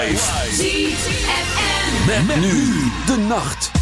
Live. ZFM. Met, met nu de nacht.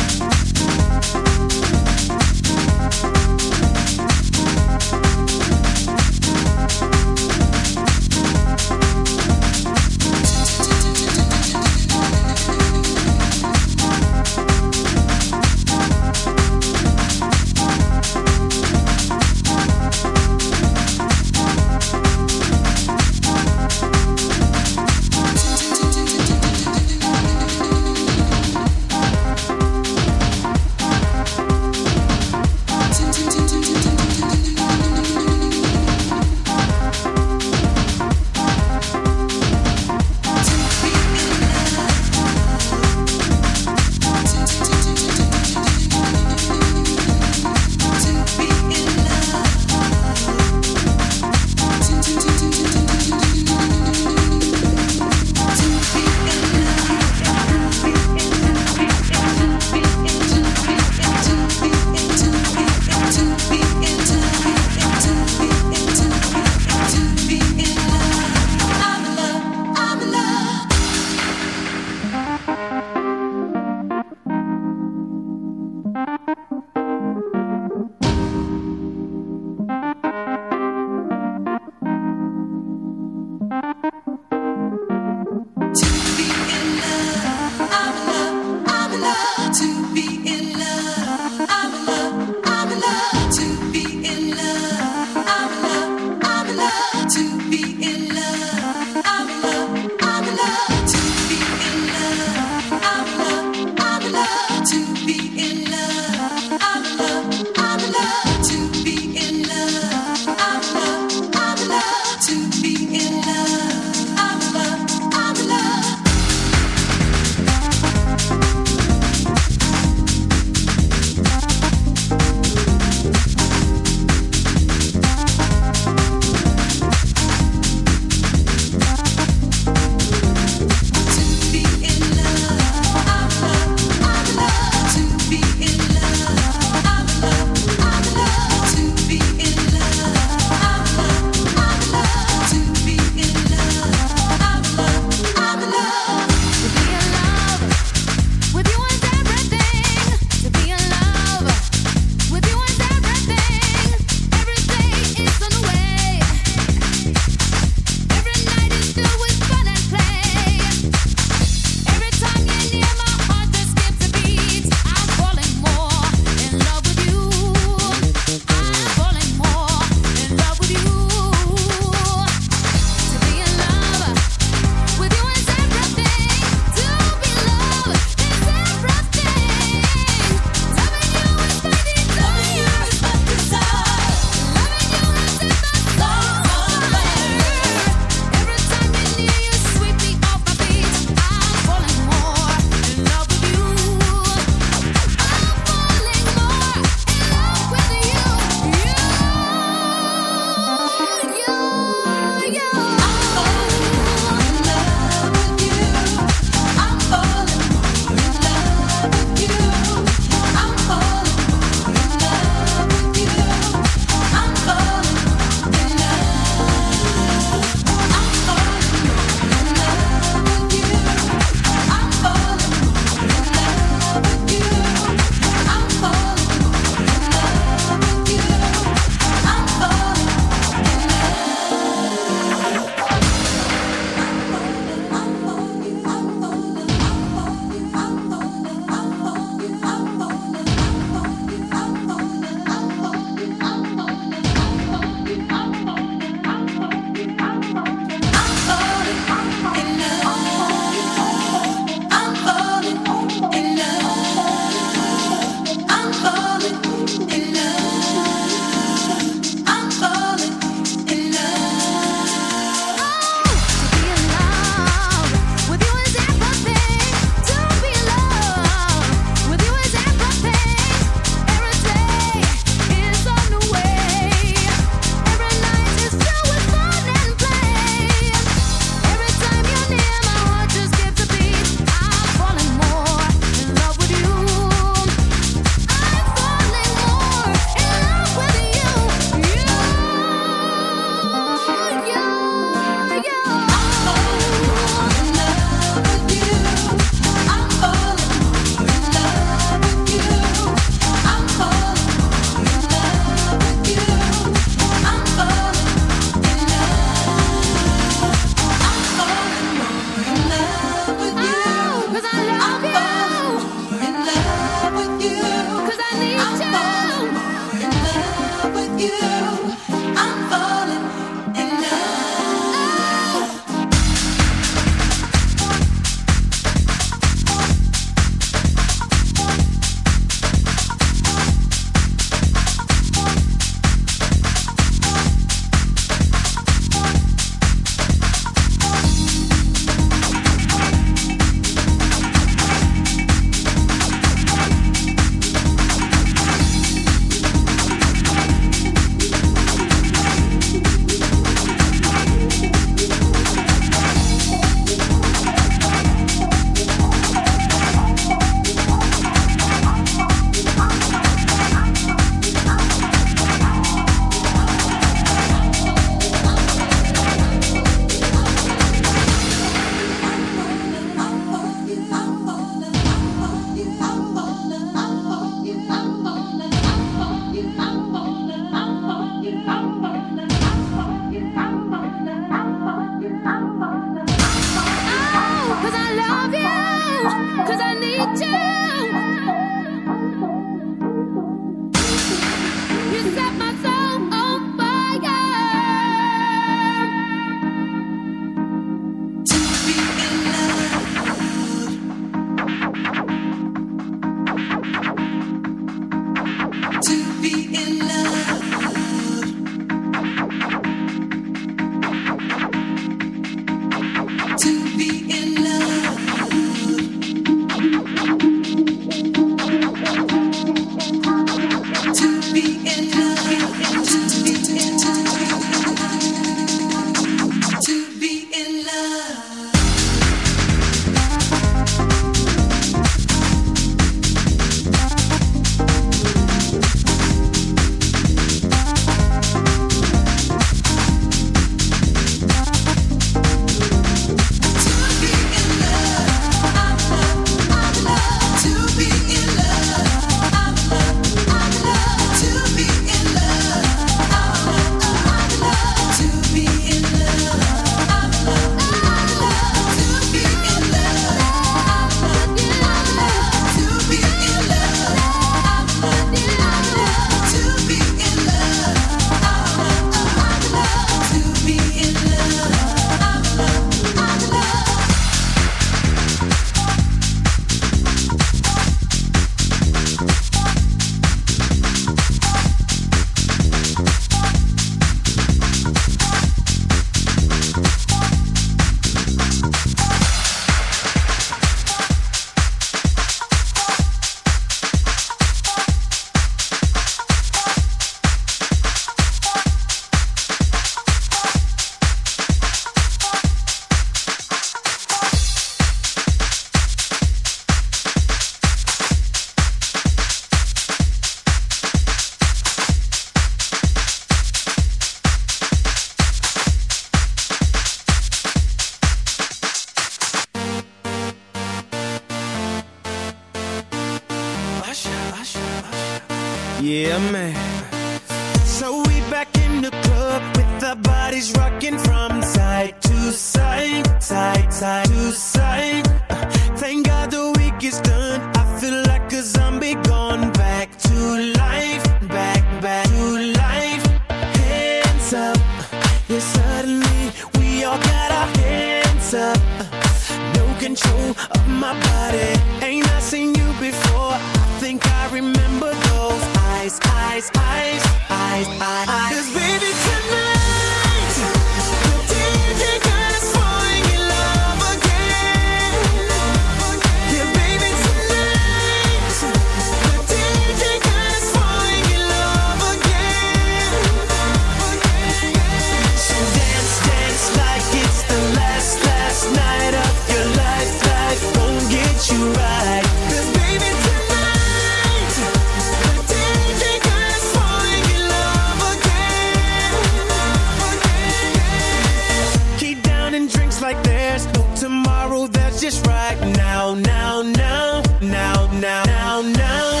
now, now, now.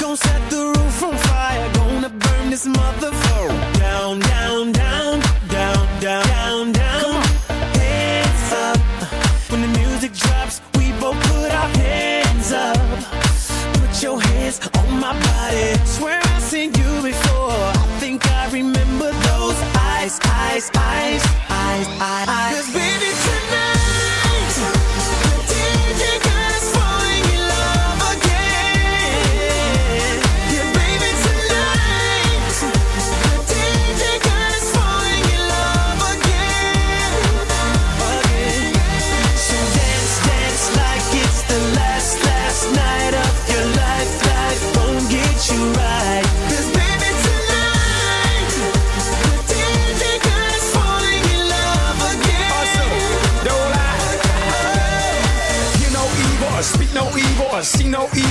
Gonna set the roof on fire. Gonna burn this motherfucker down, down, down, down, down, down. down.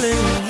falling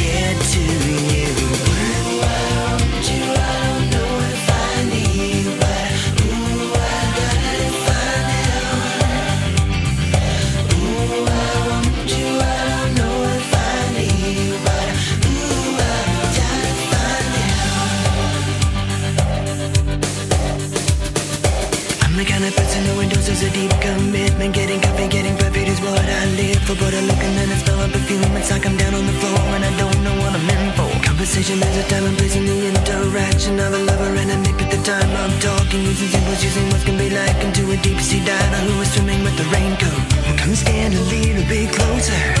a deep commitment. Getting comfy, getting perfect is what I live for. But I look and then I smell a perfume It's like I'm down on the floor and I don't know what I'm in for. Conversation, there's a time and place in the interaction Of a lover and a mate at the time I'm talking. Using symbols, using what can be like. Into a deep sea diver who is swimming with the raincoat. Come stand a little bit closer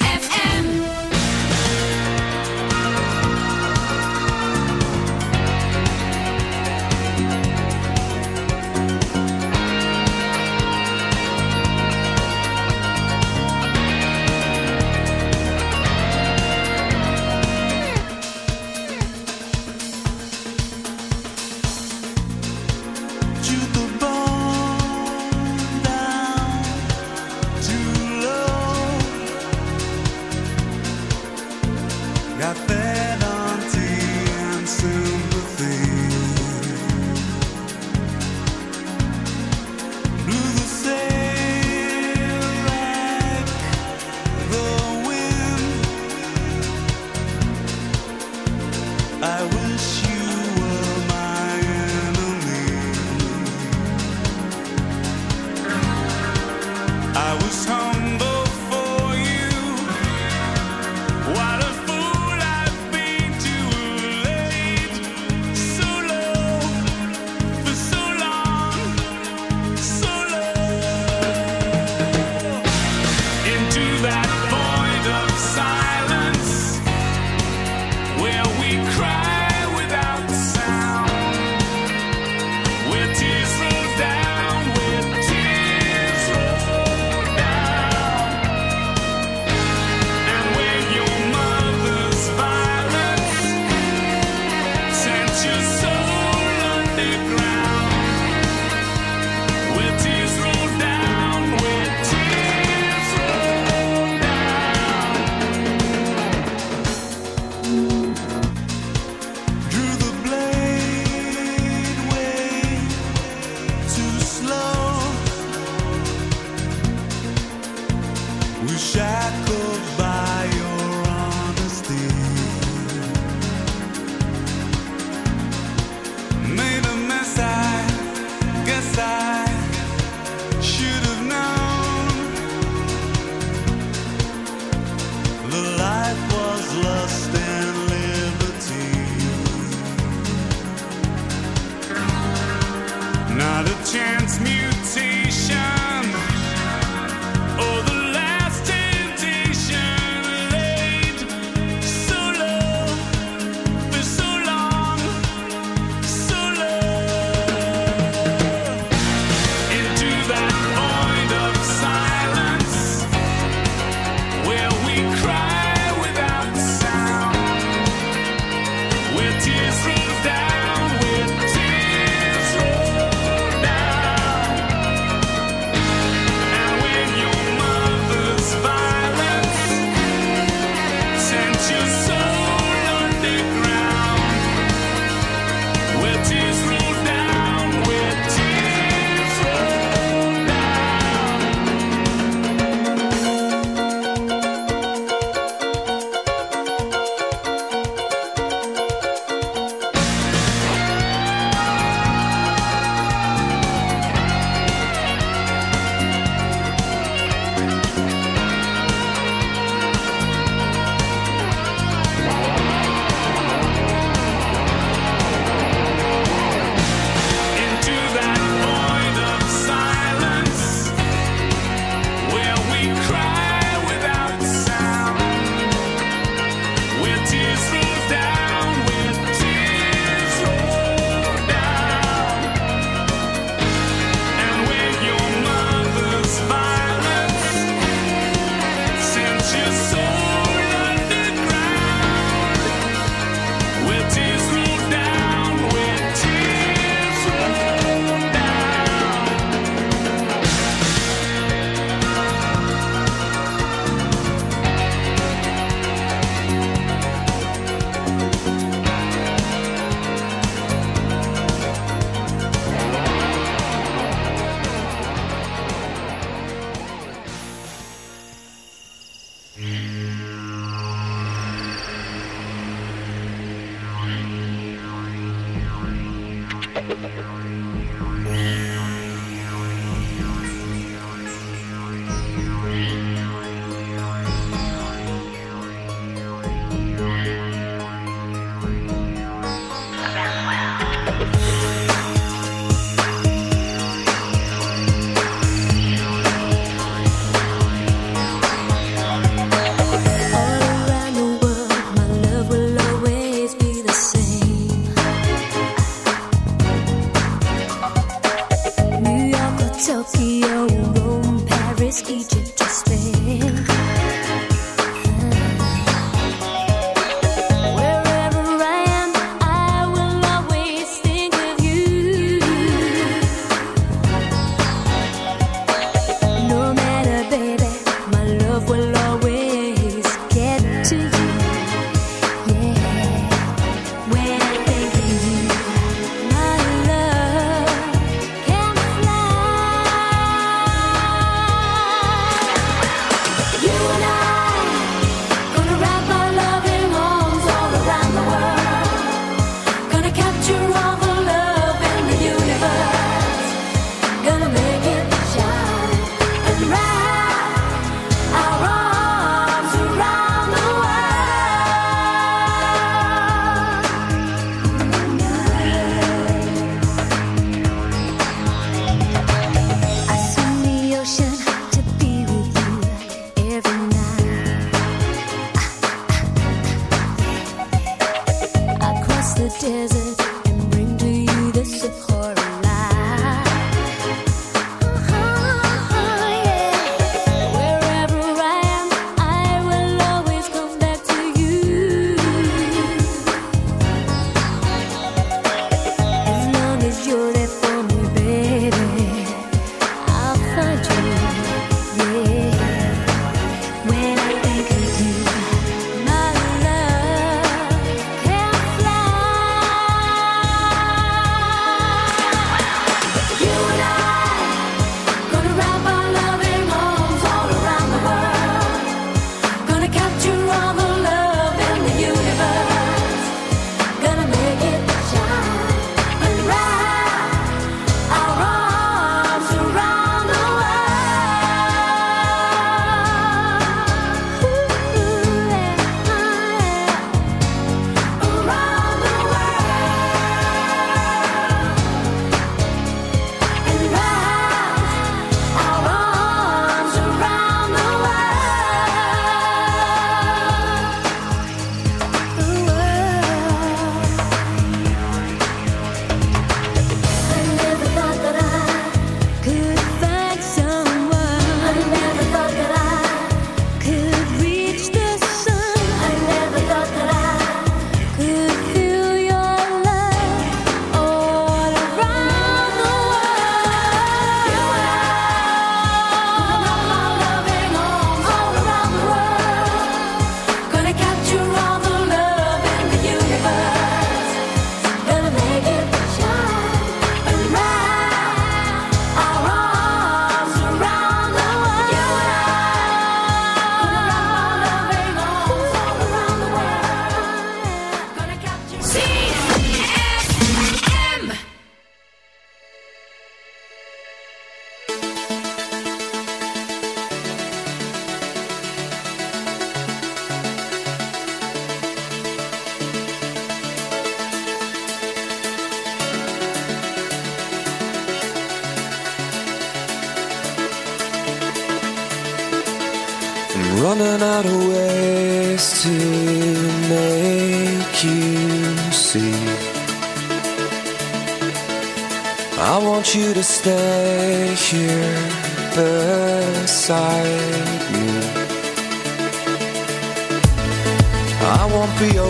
Yeah.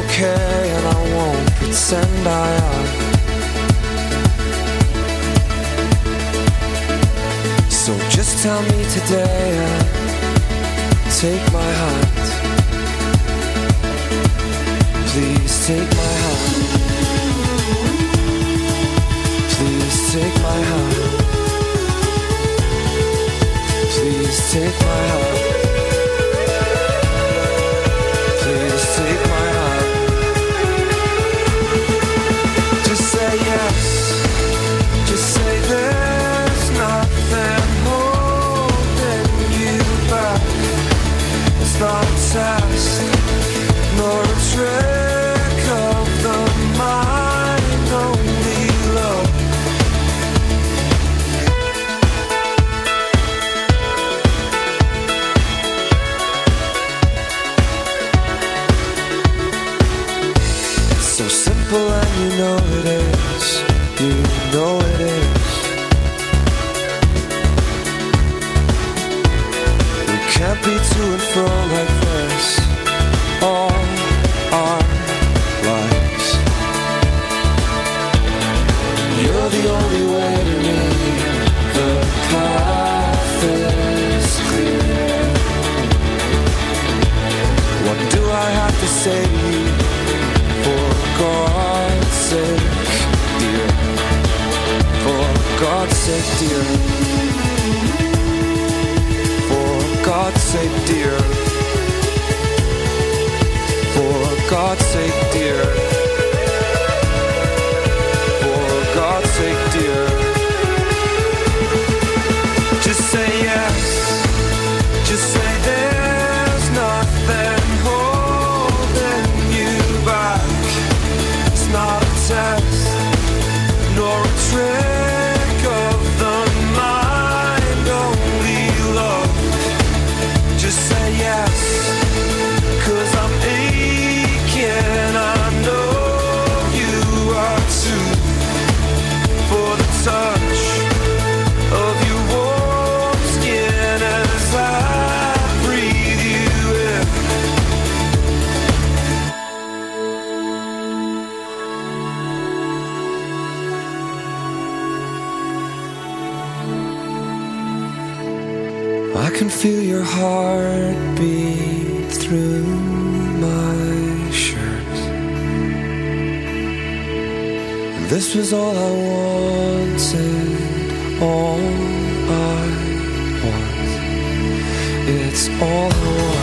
okay can feel your heartbeat through my shirt. And this was all I wanted, all I want. It's all I want.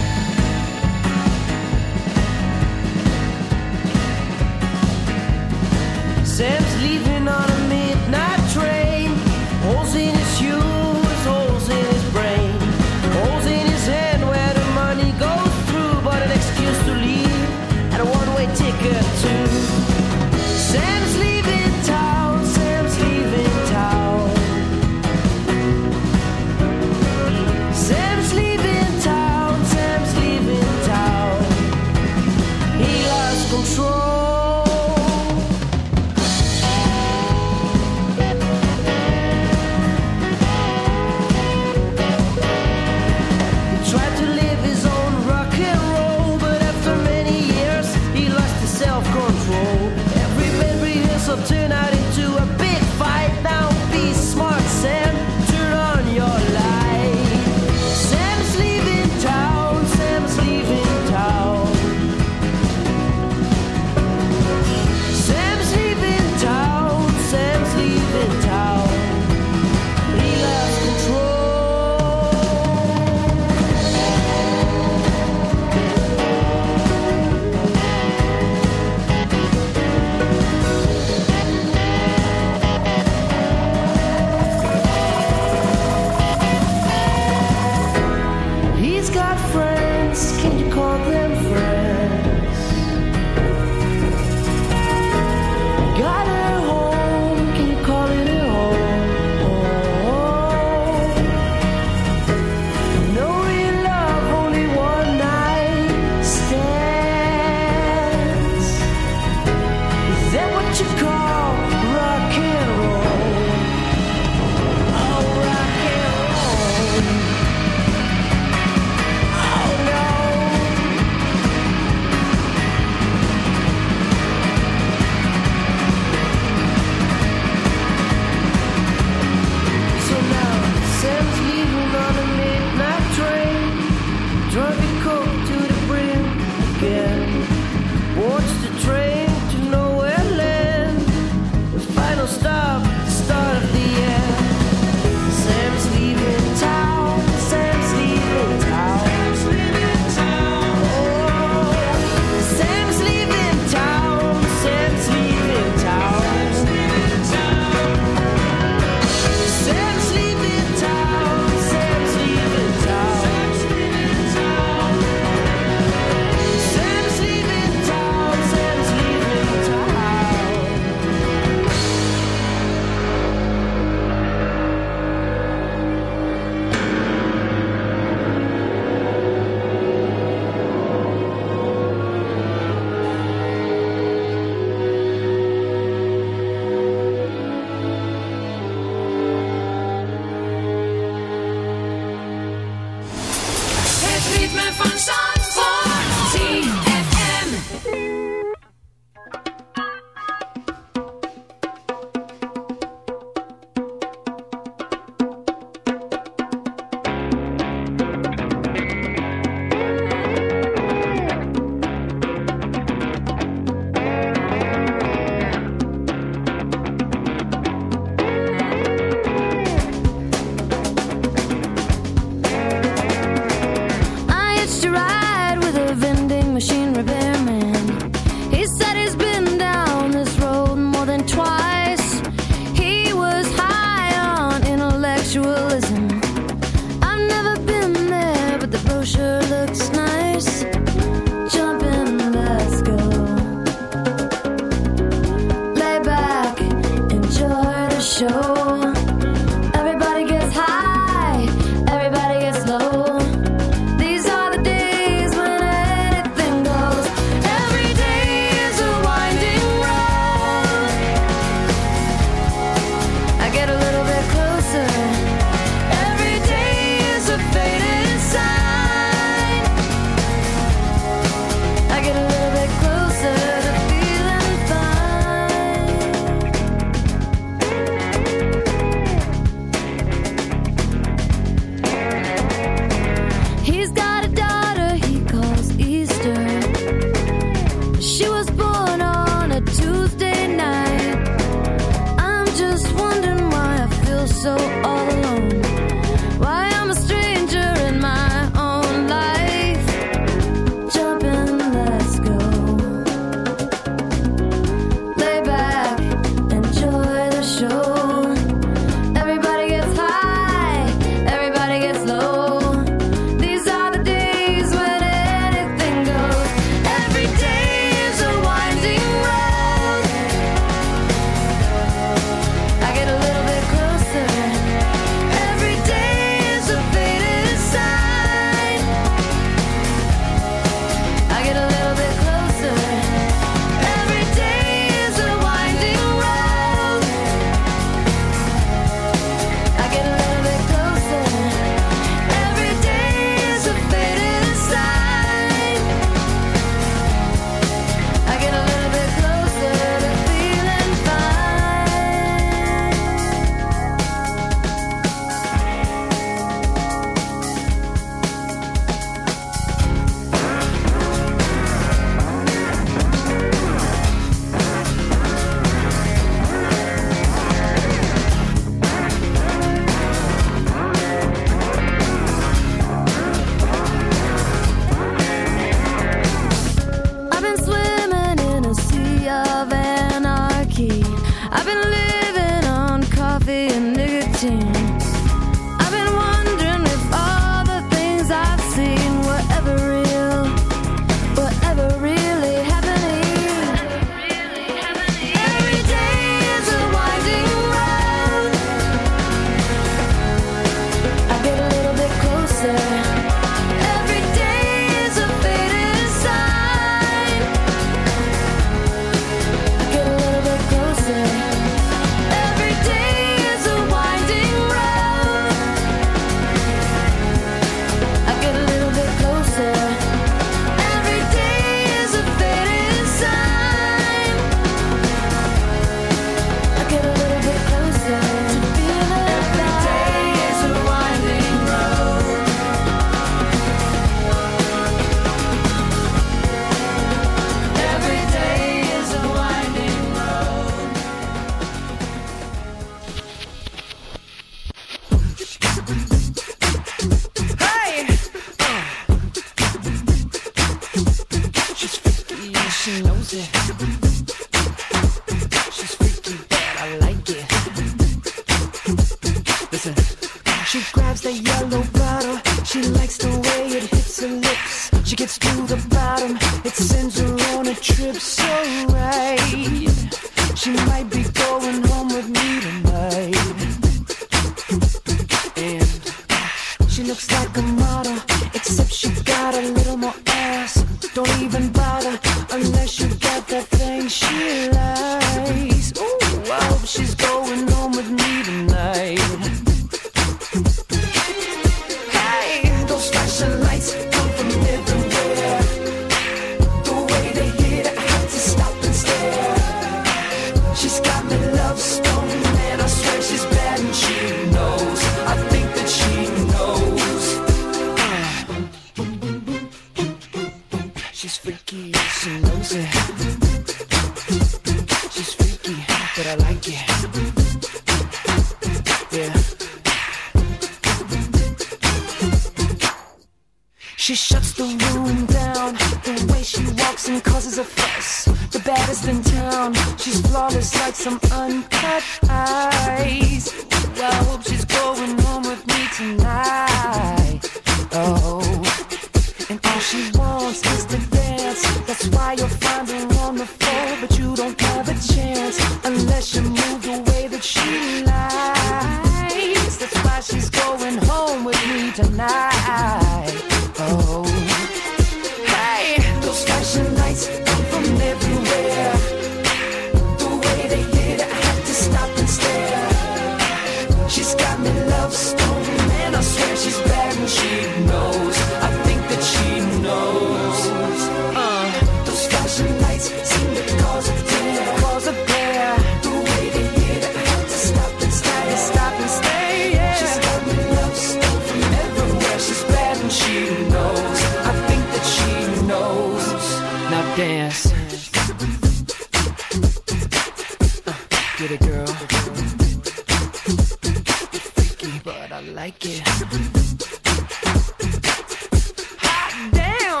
Damn.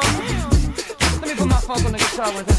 Let me put my funk on the guitar with that.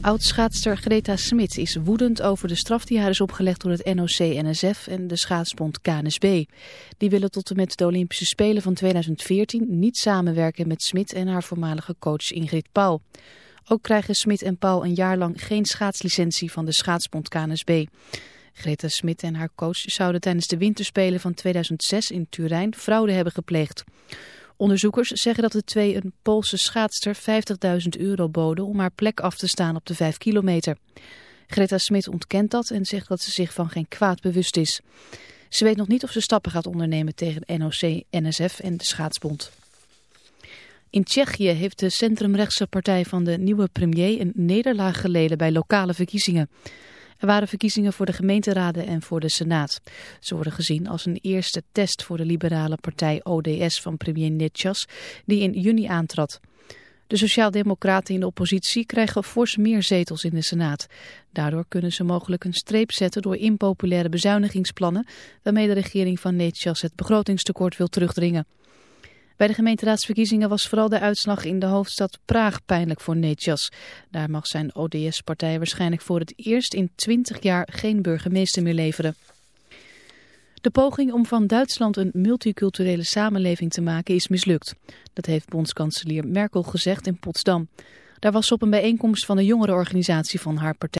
Oud-schaatster Greta Smit is woedend over de straf die haar is opgelegd door het NOC-NSF en de schaatsbond KNSB. Die willen tot en met de Olympische Spelen van 2014 niet samenwerken met Smit en haar voormalige coach Ingrid Pauw. Ook krijgen Smit en Pauw een jaar lang geen schaatslicentie van de schaatsbond KNSB. Greta Smit en haar coach zouden tijdens de winterspelen van 2006 in Turijn fraude hebben gepleegd. Onderzoekers zeggen dat de twee een Poolse schaatster 50.000 euro boden om haar plek af te staan op de 5 kilometer. Greta Smit ontkent dat en zegt dat ze zich van geen kwaad bewust is. Ze weet nog niet of ze stappen gaat ondernemen tegen NOC, NSF en de schaatsbond. In Tsjechië heeft de centrumrechtse partij van de nieuwe premier een nederlaag geleden bij lokale verkiezingen. Er waren verkiezingen voor de gemeenteraden en voor de Senaat. Ze worden gezien als een eerste test voor de liberale partij ODS van premier Nitschas, die in juni aantrad. De sociaaldemocraten in de oppositie krijgen fors meer zetels in de Senaat. Daardoor kunnen ze mogelijk een streep zetten door impopulaire bezuinigingsplannen, waarmee de regering van Nitschas het begrotingstekort wil terugdringen. Bij de gemeenteraadsverkiezingen was vooral de uitslag in de hoofdstad Praag pijnlijk voor Nečas. Daar mag zijn ODS-partij waarschijnlijk voor het eerst in 20 jaar geen burgemeester meer leveren. De poging om van Duitsland een multiculturele samenleving te maken is mislukt. Dat heeft bondskanselier Merkel gezegd in Potsdam. Daar was op een bijeenkomst van de jongerenorganisatie van haar partij.